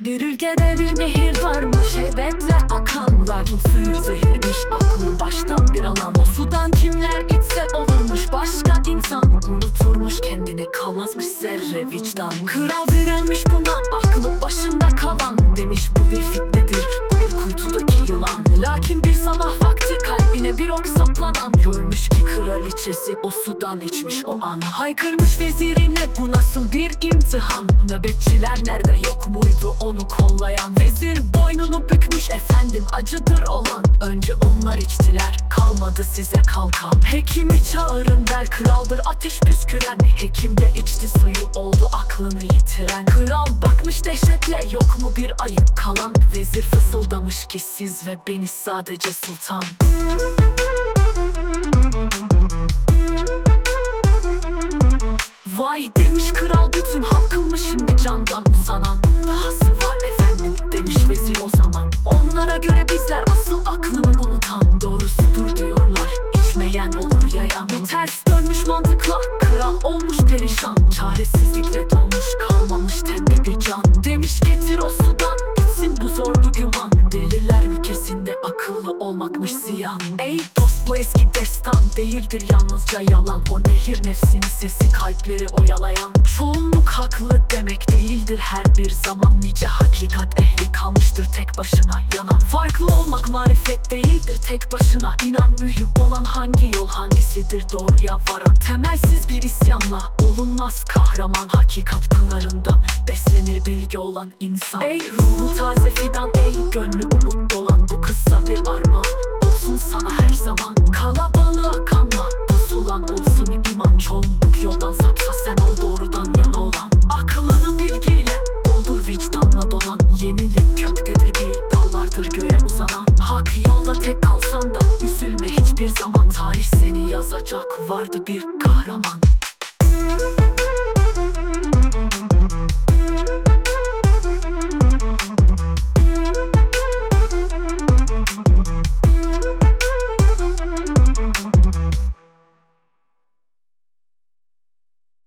Bir ülkede bir nehir varmış Hevetle akan Lakin suyu zehirmiş Aklı baştan bir alan O sudan kimler içse olurmuş Başka insan unuturmuş. Kendini Kalmazmış zerre vicdan. Kral yılan. Lakin bir sabah vakti kalbine bir ok saplanan Görmüş ki kraliçesi o sudan içmiş o an. Haykırmış vezirine bu nasıl bir imtihan? Nöbetçiler nerede yok muydu onu kollayan? Vezir boynunu bükmüş efendim acıdır olan. Önce onlar içtiler kalmadı size kalkan. Hekimi çağırın der kraldır ateş püsküren. Hekim de içti suyu oldu aklını yitiren. Kral bakmış dehşetle yok mu bir ayıp kalan? Vezir fısıldamış ki siz ve beni sadece sultan. Vay demiş kral bütün hakkımı şimdi candan uzanan. Dahası var efendim demiş vezir o zaman. Onlara göre bizler asıl aklını unutan. Doğrusudur diyorlar içmeyen olur yayan. Bir ters dönmüş mantıkla kral olmuş perişan. Çaresizlikle Sudan gitsin bu zorlu güman. Deliler ülkesinde akıllı olmakmış ziyan. Ey dost bu eski destan değildir yalnızca yalan. O nehir nefsinin sesi kalpleri oyalayan. Çoğunluk haklı demek değildir her bir zaman. Nice hakikat ehli kalmıştır tek başına yanan. Farklı olmak marifet değildir tek başına. İnan mühim olan hangi yol hangisidir doğruya varan. Temelsiz bir isyanla olunmaz kahraman. Hakikat pınarında beslenir bilgi olan insan. Ey ruhu taze fidan ey gönlü umut dolan. Bu kısa bir armağan olsun sana her zaman. Kalabalığa kanma pusulan olsun iman. Çoğunluk yoldan sapsa sen ol doğrudan yana olan. Akılını bilgiyle doldur vicdanla dolan. Yenilik köktedir bir dallardır göğe uzanan. Hak yolda tek kalsan da üzülme hiçbir zaman. Tarih seni yazacak vardı bir kahraman